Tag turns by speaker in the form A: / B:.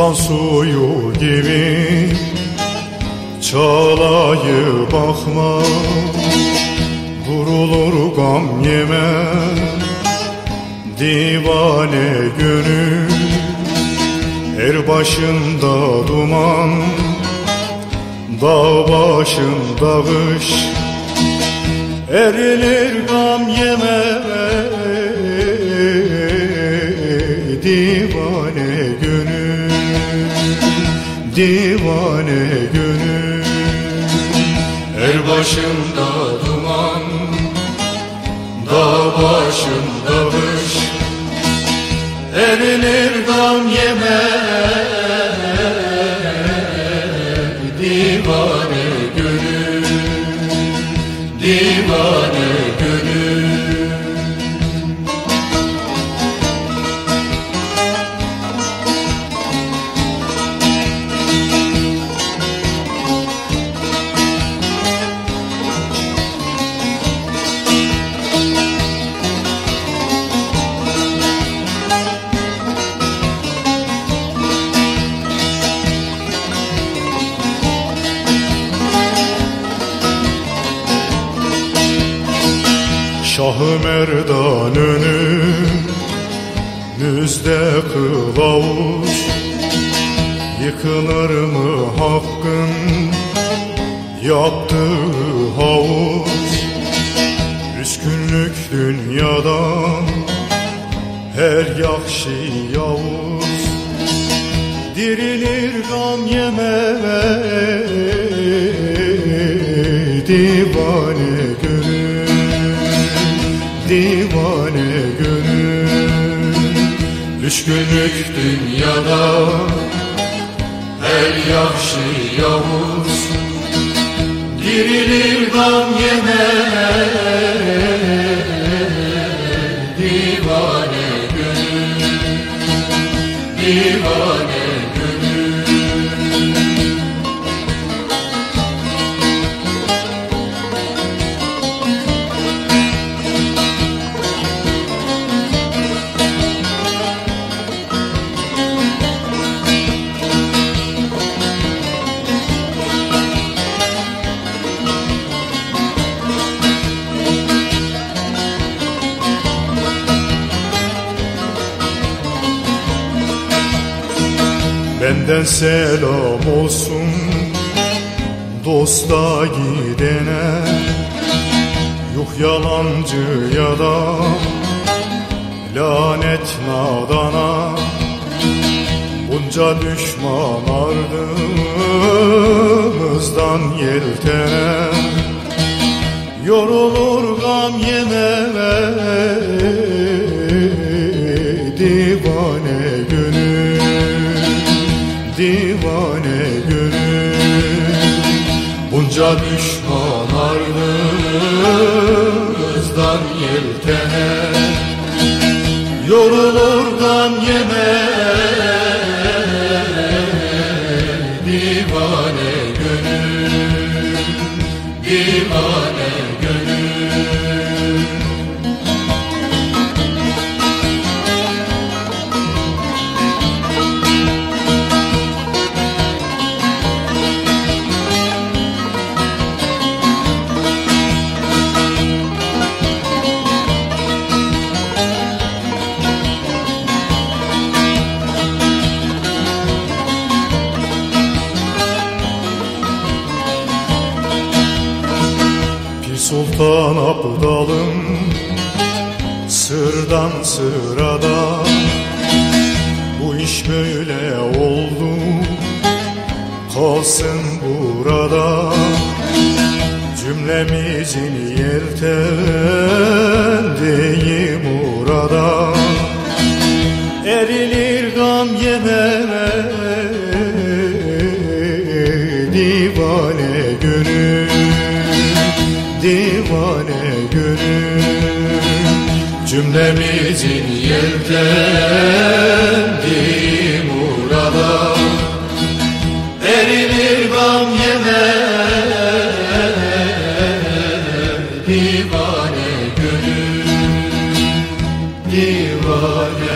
A: Sultan suyu gibi Çalayı bakma Durulur gam yeme Divane gönül Er başında duman Dağ başında kış Erilir gam yeme Divane gönül. Er başında duman Dağ başında kış. Erilir gam yeme Divane Şah-ı Merdan önümüzde kılavuz Yıkılır mı hakkın yaptığı havuz Üç günlük dünyadan her yakşı yavuz. Dirilir gam yeme divane Üç günlük dünyada her yakşı yavuz Dirilir gam Benden selam olsun dosta gidene. Yuh yalancı ya da lanet nadana Bunca düşman ardımızdan yeltene. Yorulur gam yememe Bunca düşman ardımızdan yeltene. Yorulur gam Sultan Abdalım Sırdan sırada. Bu iş böyle oldu Kalsın burada. Cümlemizin yeltendiği murada Erilir gam yeme divane gönül gönül. Cümlemizin yeltendiği murada. Erilir gam yeme divane gönül divane